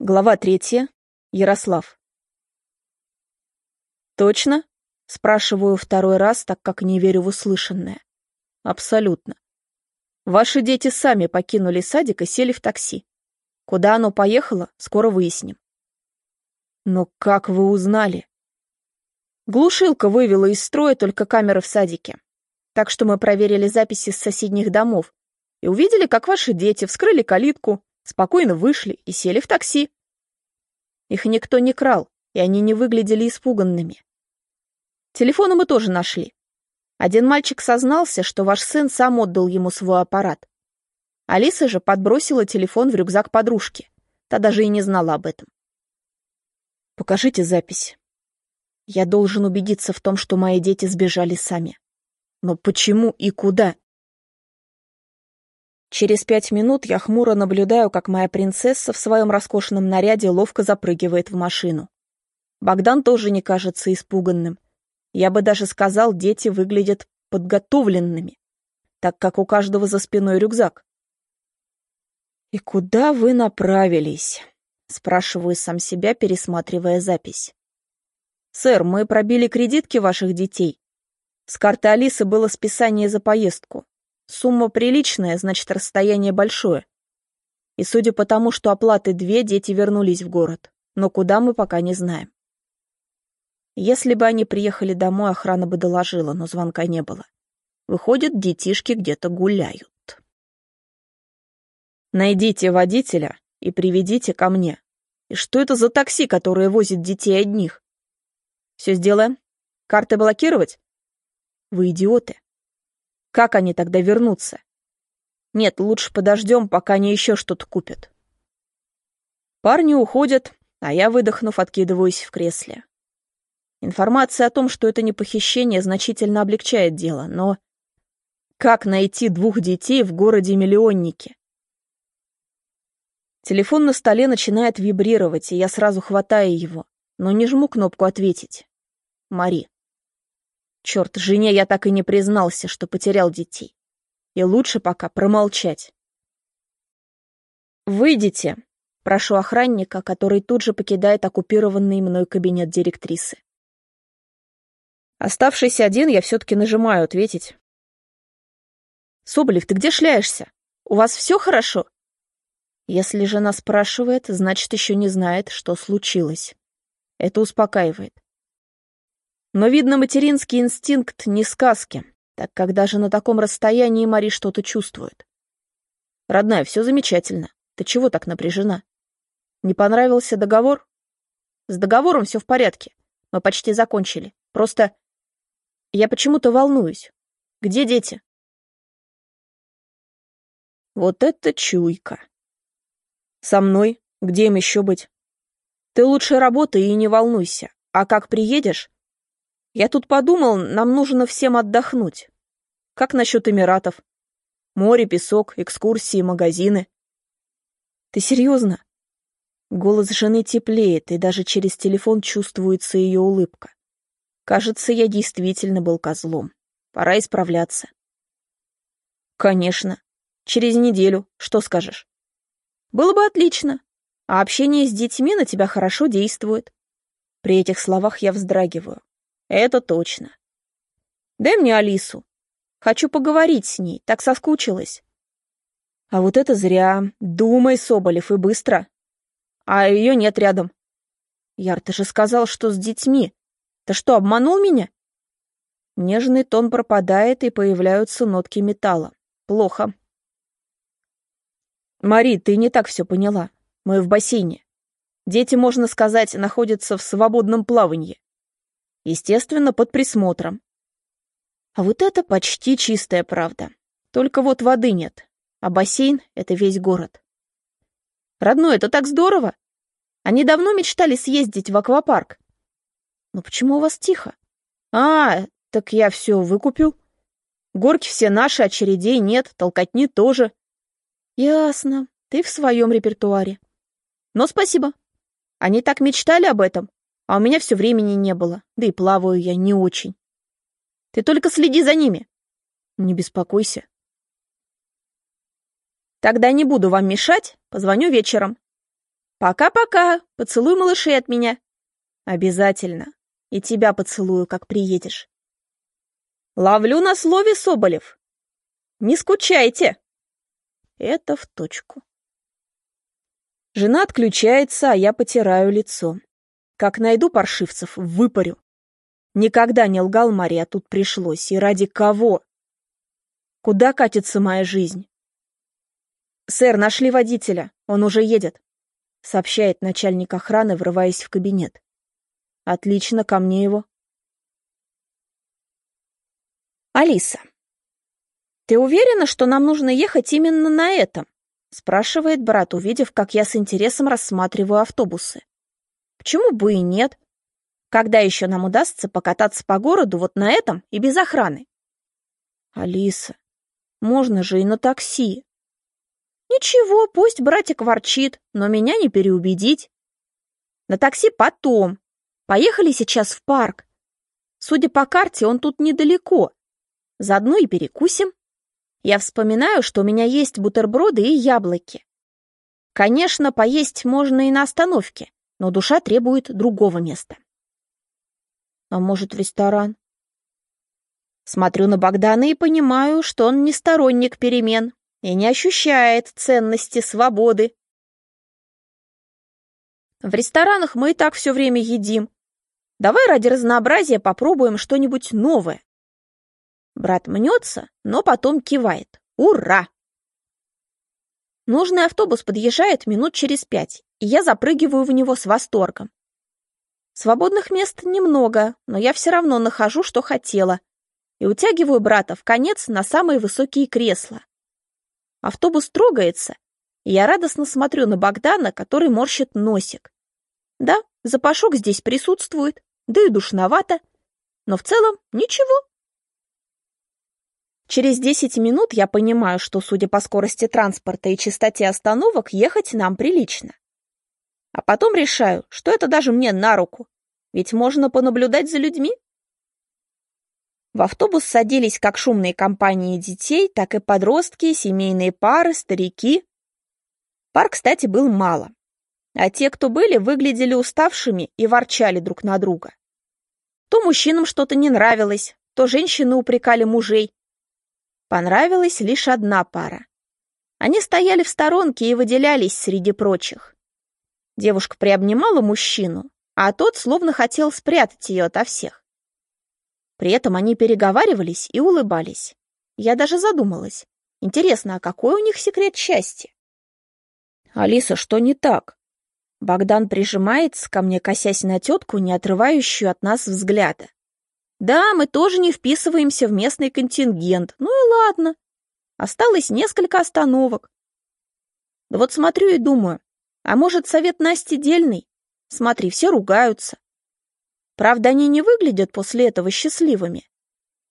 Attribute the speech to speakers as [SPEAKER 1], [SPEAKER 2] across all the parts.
[SPEAKER 1] Глава третья. Ярослав. «Точно?» — спрашиваю второй раз, так как не верю в услышанное. «Абсолютно. Ваши дети сами покинули садик и сели в такси. Куда оно поехало, скоро выясним». «Но как вы узнали?» Глушилка вывела из строя только камеры в садике. Так что мы проверили записи с соседних домов и увидели, как ваши дети вскрыли калитку, спокойно вышли и сели в такси. Их никто не крал, и они не выглядели испуганными. Телефоны мы тоже нашли. Один мальчик сознался, что ваш сын сам отдал ему свой аппарат. Алиса же подбросила телефон в рюкзак подружки. Та даже и не знала об этом. Покажите запись. Я должен убедиться в том, что мои дети сбежали сами. Но почему и куда? Через пять минут я хмуро наблюдаю, как моя принцесса в своем роскошном наряде ловко запрыгивает в машину. Богдан тоже не кажется испуганным. Я бы даже сказал, дети выглядят подготовленными, так как у каждого за спиной рюкзак. «И куда вы направились?» — спрашиваю сам себя, пересматривая запись. «Сэр, мы пробили кредитки ваших детей. С карты Алисы было списание за поездку. Сумма приличная, значит, расстояние большое. И судя по тому, что оплаты две, дети вернулись в город. Но куда мы пока не знаем. Если бы они приехали домой, охрана бы доложила, но звонка не было. Выходит, детишки где-то гуляют. Найдите водителя и приведите ко мне. И что это за такси, которое возит детей одних? Все сделаем? Карты блокировать? Вы идиоты. Как они тогда вернутся? Нет, лучше подождем, пока они еще что-то купят. Парни уходят, а я, выдохнув, откидываюсь в кресле. Информация о том, что это не похищение, значительно облегчает дело, но... Как найти двух детей в городе-миллионнике? Телефон на столе начинает вибрировать, и я сразу хватаю его, но не жму кнопку «Ответить». Мари. Черт, жене я так и не признался, что потерял детей. И лучше пока промолчать. «Выйдите!» — прошу охранника, который тут же покидает оккупированный мной кабинет директрисы. Оставшийся один я все-таки нажимаю ответить. «Соболев, ты где шляешься? У вас все хорошо?» Если жена спрашивает, значит, еще не знает, что случилось. Это успокаивает. Но, видно, материнский инстинкт не сказки, так как даже на таком расстоянии Мари что-то чувствует. «Родная, все замечательно. Ты чего так напряжена? Не понравился договор?» «С договором все в порядке. Мы почти закончили. Просто я почему-то волнуюсь. Где дети?» Вот это чуйка. Со мной? Где им еще быть? Ты лучше работай и не волнуйся. А как приедешь, я тут подумал, нам нужно всем отдохнуть. Как насчет Эмиратов? Море, песок, экскурсии, магазины. Ты серьезно? Голос жены теплеет, и даже через телефон чувствуется ее улыбка. Кажется, я действительно был козлом. Пора исправляться. Конечно. Через неделю. Что скажешь? Было бы отлично. А общение с детьми на тебя хорошо действует. При этих словах я вздрагиваю. Это точно. Дай мне Алису. Хочу поговорить с ней, так соскучилась. А вот это зря. Думай, Соболев, и быстро. А ее нет рядом. Яр, ты же сказал, что с детьми. Ты что, обманул меня? Нежный тон пропадает, и появляются нотки металла. Плохо. Мари, ты не так все поняла. Мы в бассейне. Дети, можно сказать, находятся в свободном плавании. Естественно, под присмотром. А вот это почти чистая правда. Только вот воды нет, а бассейн — это весь город. Родной, это так здорово! Они давно мечтали съездить в аквапарк. Но почему у вас тихо? А, так я все выкупил. Горки все наши, очередей нет, толкотни тоже. Ясно, ты в своем репертуаре. Но спасибо. Они так мечтали об этом, а у меня все времени не было, да и плаваю я не очень. Ты только следи за ними. Не беспокойся. Тогда не буду вам мешать, позвоню вечером. Пока-пока, поцелуй малышей от меня. Обязательно. И тебя поцелую, как приедешь. Ловлю на слове, Соболев. Не скучайте. Это в точку. Жена отключается, а я потираю лицо. Как найду паршивцев, выпарю. Никогда не лгал Мария, тут пришлось. И ради кого? Куда катится моя жизнь? «Сэр, нашли водителя. Он уже едет», — сообщает начальник охраны, врываясь в кабинет. «Отлично, ко мне его». «Алиса, ты уверена, что нам нужно ехать именно на этом?» — спрашивает брат, увидев, как я с интересом рассматриваю автобусы. «Почему бы и нет? Когда еще нам удастся покататься по городу вот на этом и без охраны?» «Алиса, можно же и на такси». «Ничего, пусть братик ворчит, но меня не переубедить. На такси потом. Поехали сейчас в парк. Судя по карте, он тут недалеко. Заодно и перекусим». Я вспоминаю, что у меня есть бутерброды и яблоки. Конечно, поесть можно и на остановке, но душа требует другого места. А может, в ресторан? Смотрю на Богдана и понимаю, что он не сторонник перемен и не ощущает ценности свободы. В ресторанах мы и так все время едим. Давай ради разнообразия попробуем что-нибудь новое. Брат мнется, но потом кивает. Ура! Нужный автобус подъезжает минут через пять, и я запрыгиваю в него с восторгом. Свободных мест немного, но я все равно нахожу, что хотела, и утягиваю брата в конец на самые высокие кресла. Автобус трогается, и я радостно смотрю на Богдана, который морщит носик. Да, запашок здесь присутствует, да и душновато, но в целом ничего. Через 10 минут я понимаю, что, судя по скорости транспорта и частоте остановок, ехать нам прилично. А потом решаю, что это даже мне на руку, ведь можно понаблюдать за людьми. В автобус садились как шумные компании детей, так и подростки, семейные пары, старики. Пар, кстати, был мало. А те, кто были, выглядели уставшими и ворчали друг на друга. То мужчинам что-то не нравилось, то женщины упрекали мужей, Понравилась лишь одна пара. Они стояли в сторонке и выделялись среди прочих. Девушка приобнимала мужчину, а тот словно хотел спрятать ее ото всех. При этом они переговаривались и улыбались. Я даже задумалась. Интересно, а какой у них секрет счастья? «Алиса, что не так?» Богдан прижимается ко мне, косясь на тетку, не отрывающую от нас взгляда. Да, мы тоже не вписываемся в местный контингент. Ну и ладно. Осталось несколько остановок. Да вот смотрю и думаю, а может, совет Насти дельный? Смотри, все ругаются. Правда, они не выглядят после этого счастливыми.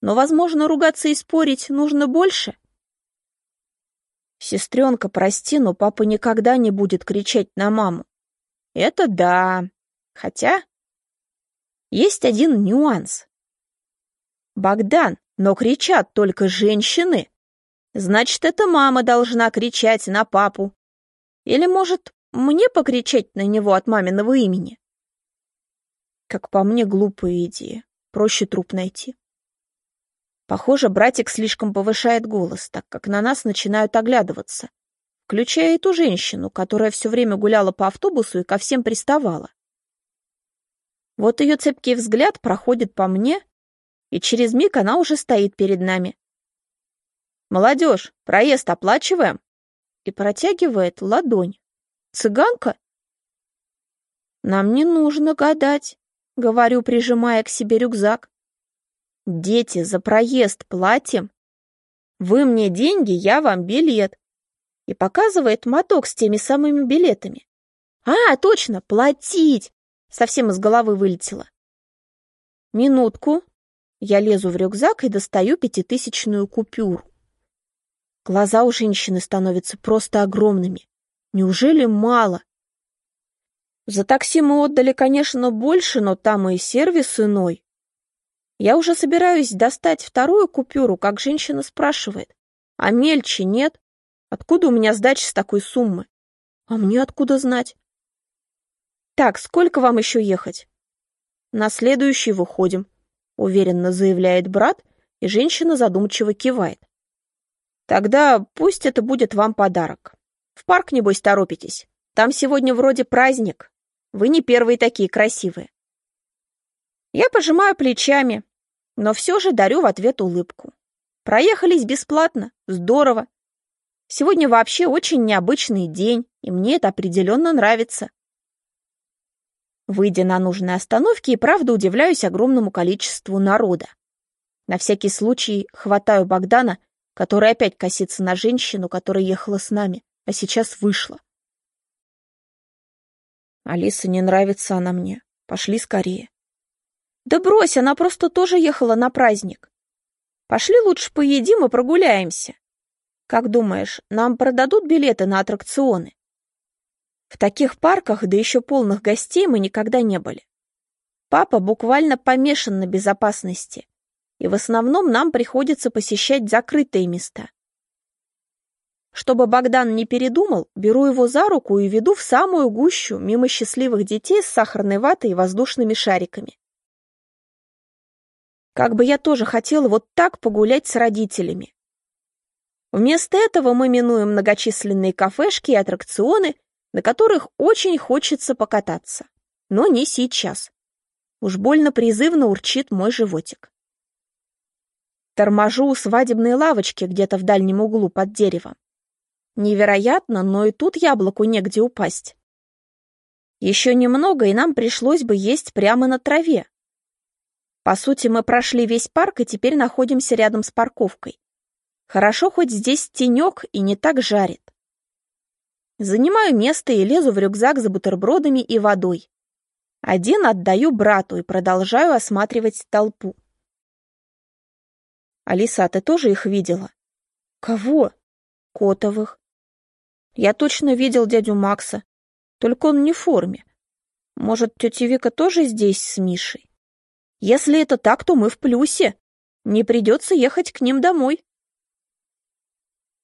[SPEAKER 1] Но, возможно, ругаться и спорить нужно больше. Сестренка, прости, но папа никогда не будет кричать на маму. Это да. Хотя есть один нюанс. Богдан, но кричат только женщины. Значит, это мама должна кричать на папу. Или, может, мне покричать на него от маминого имени? Как по мне, глупая идея. Проще труп найти. Похоже, братик слишком повышает голос, так как на нас начинают оглядываться, включая и ту женщину, которая все время гуляла по автобусу и ко всем приставала. Вот ее цепкий взгляд проходит по мне, и через миг она уже стоит перед нами. «Молодежь, проезд оплачиваем?» И протягивает ладонь. «Цыганка?» «Нам не нужно гадать», — говорю, прижимая к себе рюкзак. «Дети, за проезд платим. Вы мне деньги, я вам билет». И показывает моток с теми самыми билетами. «А, точно, платить!» Совсем из головы вылетело. «Минутку», я лезу в рюкзак и достаю пятитысячную купюру. Глаза у женщины становятся просто огромными. Неужели мало? За такси мы отдали, конечно, больше, но там и сервис иной. Я уже собираюсь достать вторую купюру, как женщина спрашивает. А мельче нет? Откуда у меня сдача с такой суммы? А мне откуда знать? Так, сколько вам еще ехать? На следующий выходим, уверенно заявляет брат, и женщина задумчиво кивает. Тогда пусть это будет вам подарок. В парк, небось, торопитесь. Там сегодня вроде праздник. Вы не первые такие красивые. Я пожимаю плечами, но все же дарю в ответ улыбку. Проехались бесплатно, здорово. Сегодня вообще очень необычный день, и мне это определенно нравится. Выйдя на нужной остановке, и правда удивляюсь огромному количеству народа. На всякий случай хватаю Богдана, который опять косится на женщину, которая ехала с нами, а сейчас вышла. Алиса, не нравится она мне. Пошли скорее. Да брось, она просто тоже ехала на праздник. Пошли лучше поедим и прогуляемся. Как думаешь, нам продадут билеты на аттракционы? В таких парках, да еще полных гостей, мы никогда не были. Папа буквально помешан на безопасности, и в основном нам приходится посещать закрытые места. Чтобы Богдан не передумал, беру его за руку и веду в самую гущу мимо счастливых детей с сахарной ватой и воздушными шариками. Как бы я тоже хотела вот так погулять с родителями. Вместо этого мы минуем многочисленные кафешки и аттракционы, на которых очень хочется покататься. Но не сейчас. Уж больно призывно урчит мой животик. Торможу у свадебной лавочки где-то в дальнем углу под деревом. Невероятно, но и тут яблоку негде упасть. Еще немного, и нам пришлось бы есть прямо на траве, по сути, мы прошли весь парк и теперь находимся рядом с парковкой. Хорошо, хоть здесь тенек и не так жарит. Занимаю место и лезу в рюкзак за бутербродами и водой. Один отдаю брату и продолжаю осматривать толпу. Алиса, а ты тоже их видела? Кого? Котовых. Я точно видел дядю Макса, только он не в форме. Может, тетя Вика тоже здесь с Мишей? Если это так, то мы в плюсе. Не придется ехать к ним домой.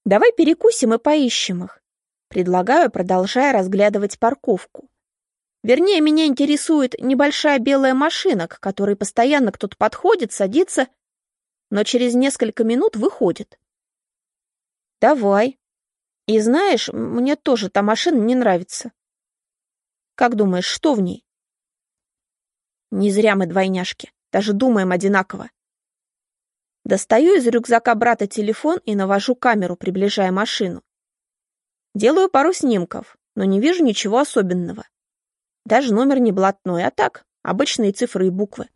[SPEAKER 1] Давай перекусим и поищем их. Предлагаю, продолжая разглядывать парковку. Вернее, меня интересует небольшая белая машина, к которой постоянно кто-то подходит, садится, но через несколько минут выходит. Давай. И знаешь, мне тоже та машина не нравится. Как думаешь, что в ней? Не зря мы двойняшки, даже думаем одинаково. Достаю из рюкзака брата телефон и навожу камеру, приближая машину. Делаю пару снимков, но не вижу ничего особенного. Даже номер не блатной, а так, обычные цифры и буквы.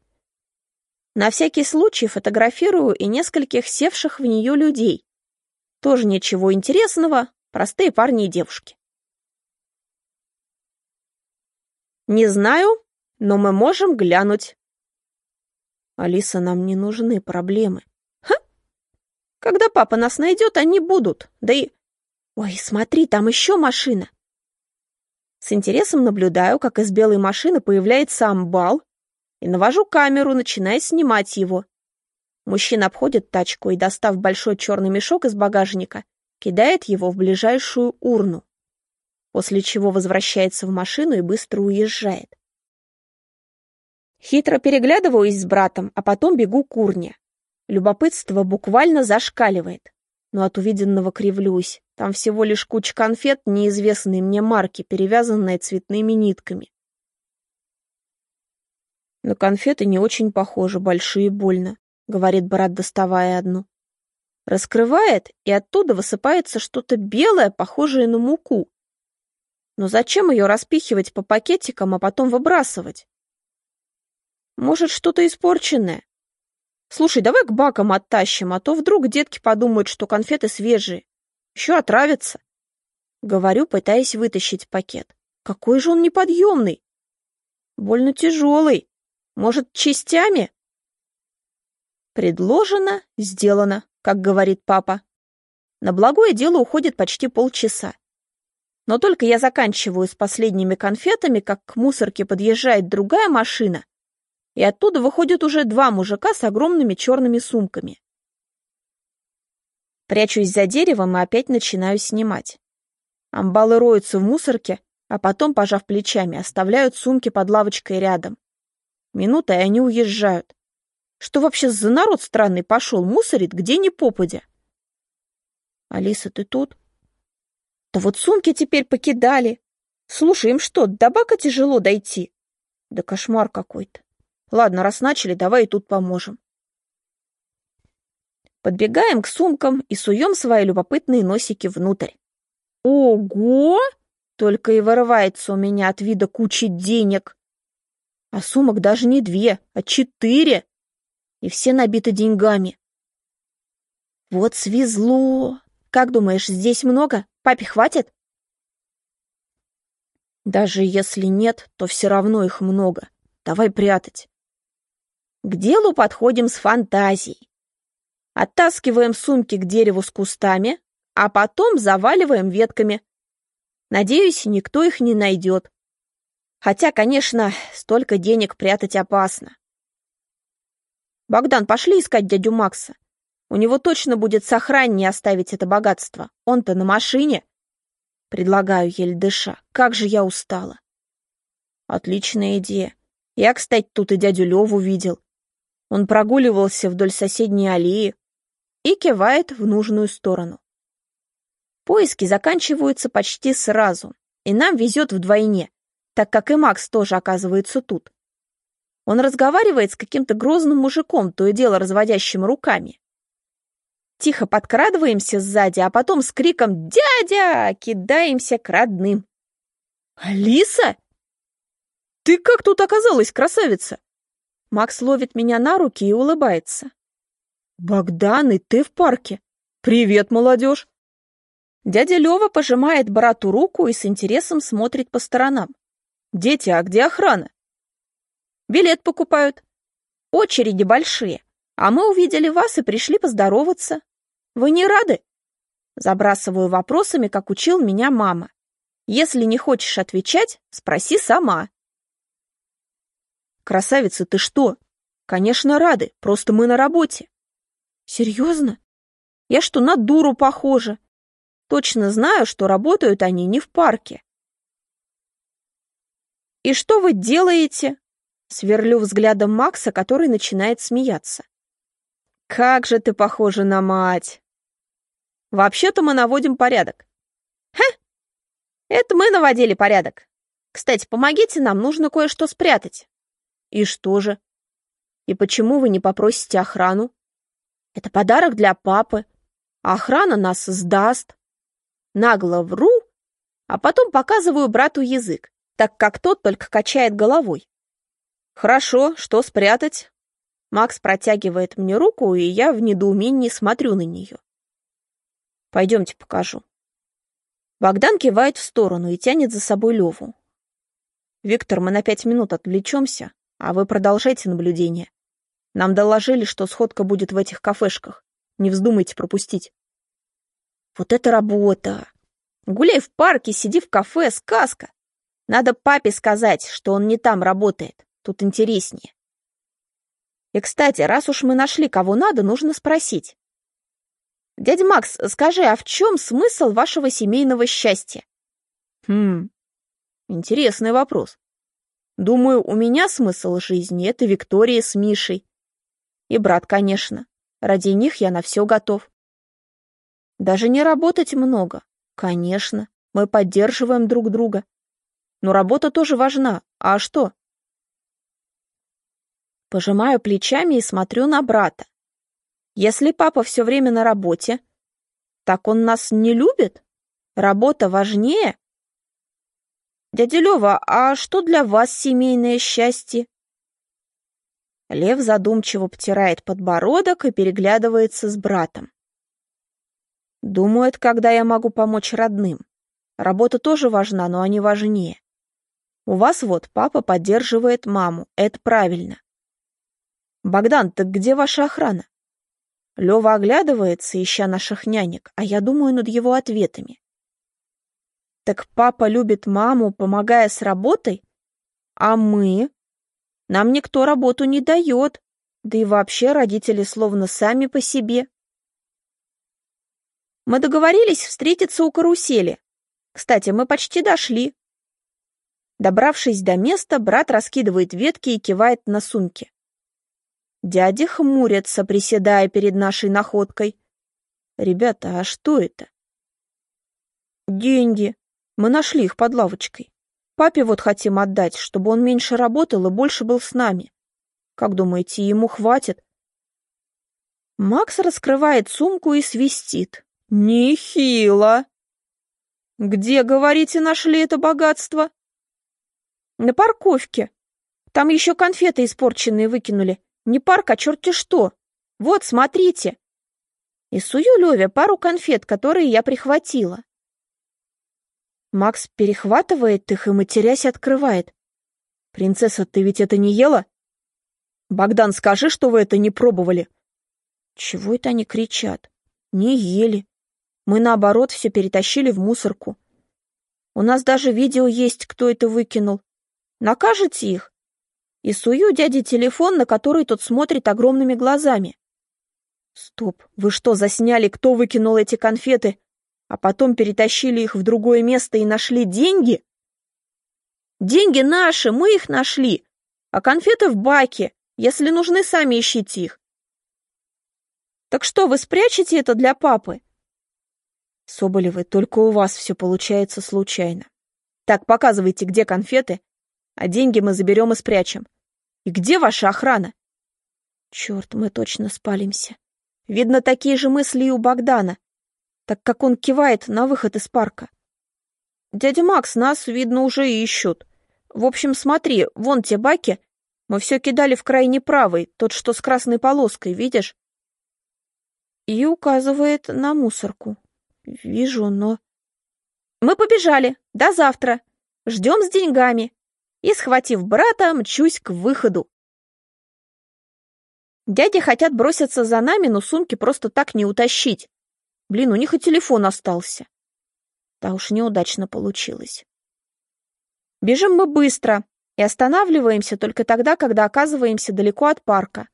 [SPEAKER 1] На всякий случай фотографирую и нескольких севших в нее людей. Тоже ничего интересного, простые парни и девушки. Не знаю, но мы можем глянуть. Алиса, нам не нужны проблемы. Ха? Когда папа нас найдет, они будут. Да и... Ой, смотри, там еще машина. С интересом наблюдаю, как из белой машины появляется амбал, и навожу камеру, начиная снимать его. Мужчина обходит тачку и, достав большой черный мешок из багажника, кидает его в ближайшую урну, после чего возвращается в машину и быстро уезжает. Хитро переглядываюсь с братом, а потом бегу к урне. Любопытство буквально зашкаливает. Но от увиденного кривлюсь. Там всего лишь куча конфет неизвестной мне марки, перевязанная цветными нитками. На конфеты не очень похожи, большие больно, говорит брат, доставая одну. Раскрывает, и оттуда высыпается что-то белое, похожее на муку. Но зачем ее распихивать по пакетикам, а потом выбрасывать? Может, что-то испорченное? Слушай, давай к бакам оттащим, а то вдруг детки подумают, что конфеты свежие. Еще отравятся. Говорю, пытаясь вытащить пакет. Какой же он неподъемный. Больно тяжелый. Может, частями? Предложено, сделано, как говорит папа. На благое дело уходит почти полчаса. Но только я заканчиваю с последними конфетами, как к мусорке подъезжает другая машина, и оттуда выходят уже два мужика с огромными черными сумками. Прячусь за деревом и опять начинаю снимать. Амбалы роются в мусорке, а потом, пожав плечами, оставляют сумки под лавочкой рядом. Минута, и они уезжают. Что вообще за народ странный пошел, мусорит где ни попадя? Алиса, ты тут? Да вот сумки теперь покидали. Слушай, им что, до бака тяжело дойти? Да кошмар какой-то. Ладно, раз начали, давай и тут поможем. Подбегаем к сумкам и суем свои любопытные носики внутрь. Ого! Только и вырывается у меня от вида кучи денег. А сумок даже не две, а четыре. И все набиты деньгами. Вот свезло. Как думаешь, здесь много? Папе хватит? Даже если нет, то все равно их много. Давай прятать. К делу подходим с фантазией. Оттаскиваем сумки к дереву с кустами, а потом заваливаем ветками. Надеюсь, никто их не найдет. Хотя, конечно, столько денег прятать опасно. Богдан, пошли искать дядю Макса. У него точно будет сохраннее оставить это богатство. Он-то на машине. Предлагаю, еле дыша. Как же я устала. Отличная идея. Я, кстати, тут и дядю Леву видел. Он прогуливался вдоль соседней аллеи и кивает в нужную сторону. Поиски заканчиваются почти сразу, и нам везет вдвойне, так как и Макс тоже оказывается тут. Он разговаривает с каким-то грозным мужиком, то и дело разводящим руками. Тихо подкрадываемся сзади, а потом с криком «Дядя!» кидаемся к родным. «Алиса? Ты как тут оказалась, красавица?» Макс ловит меня на руки и улыбается. «Богдан, и ты в парке? Привет, молодежь!» Дядя Лева пожимает брату руку и с интересом смотрит по сторонам. «Дети, а где охрана?» «Билет покупают. Очереди большие. А мы увидели вас и пришли поздороваться. Вы не рады?» Забрасываю вопросами, как учил меня мама. «Если не хочешь отвечать, спроси сама». «Красавица, ты что?» «Конечно, рады, просто мы на работе». «Серьезно? Я что, на дуру похожа? Точно знаю, что работают они не в парке. «И что вы делаете?» Сверлю взглядом Макса, который начинает смеяться. «Как же ты похожа на мать!» «Вообще-то мы наводим порядок». «Ха! Это мы наводили порядок. Кстати, помогите нам, нужно кое-что спрятать». «И что же? И почему вы не попросите охрану?» «Это подарок для папы, а охрана нас сдаст» нагло вру, а потом показываю брату язык, так как тот только качает головой. «Хорошо, что спрятать?» Макс протягивает мне руку, и я в недоумении смотрю на нее. «Пойдемте покажу». Богдан кивает в сторону и тянет за собой Леву. «Виктор, мы на пять минут отвлечемся, а вы продолжайте наблюдение. Нам доложили, что сходка будет в этих кафешках. Не вздумайте пропустить». Вот это работа! Гуляй в парке, сиди в кафе, сказка. Надо папе сказать, что он не там работает. Тут интереснее. И, кстати, раз уж мы нашли, кого надо, нужно спросить. Дядя Макс, скажи, а в чем смысл вашего семейного счастья? Хм, интересный вопрос. Думаю, у меня смысл жизни — это Виктория с Мишей. И брат, конечно. Ради них я на все готов. Даже не работать много. Конечно, мы поддерживаем друг друга. Но работа тоже важна. А что? Пожимаю плечами и смотрю на брата. Если папа все время на работе, так он нас не любит? Работа важнее? Дядя Лева, а что для вас семейное счастье? Лев задумчиво потирает подбородок и переглядывается с братом. Думают, когда я могу помочь родным. Работа тоже важна, но они важнее. У вас вот папа поддерживает маму, это правильно. Богдан, так где ваша охрана? Лева оглядывается, ища наших нянек, а я думаю над его ответами. Так папа любит маму, помогая с работой? А мы? Нам никто работу не дает, да и вообще родители словно сами по себе. Мы договорились встретиться у карусели. Кстати, мы почти дошли. Добравшись до места, брат раскидывает ветки и кивает на сумки. Дяди хмурятся, приседая перед нашей находкой. Ребята, а что это? Деньги. Мы нашли их под лавочкой. Папе вот хотим отдать, чтобы он меньше работал и больше был с нами. Как думаете, ему хватит? Макс раскрывает сумку и свистит. Нехило. Где, говорите, нашли это богатство? На парковке. Там еще конфеты испорченные выкинули. Не парк, а черти что. Вот, смотрите. И сую Леве пару конфет, которые я прихватила. Макс перехватывает их и, матерясь, открывает. «Принцесса, ты ведь это не ела?» «Богдан, скажи, что вы это не пробовали». Чего это они кричат? Не ели. Мы, наоборот, все перетащили в мусорку. У нас даже видео есть, кто это выкинул. Накажете их? и сую дяде телефон, на который тот смотрит огромными глазами. Стоп, вы что, засняли, кто выкинул эти конфеты, а потом перетащили их в другое место и нашли деньги? Деньги наши, мы их нашли, а конфеты в баке. Если нужны, сами ищите их. Так что, вы спрячете это для папы? Соболевы, только у вас все получается случайно. Так, показывайте, где конфеты, а деньги мы заберем и спрячем. И где ваша охрана? Черт, мы точно спалимся. Видно, такие же мысли и у Богдана, так как он кивает на выход из парка. Дядя Макс, нас, видно, уже ищут. В общем, смотри, вон те баки. Мы все кидали в крайне правый, тот, что с красной полоской, видишь? И указывает на мусорку. Вижу, но... Мы побежали. До завтра. Ждем с деньгами и, схватив брата, мчусь к выходу. Дяди хотят броситься за нами, но сумки просто так не утащить. Блин, у них и телефон остался. Да уж неудачно получилось. Бежим мы быстро и останавливаемся только тогда, когда оказываемся далеко от парка.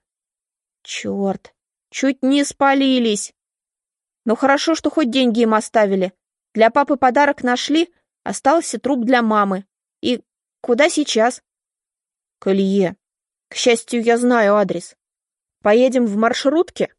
[SPEAKER 1] Черт, чуть не спалились. Но хорошо, что хоть деньги им оставили. Для папы подарок нашли, остался труп для мамы. И Куда сейчас? К Илье. К счастью, я знаю адрес. Поедем в маршрутке?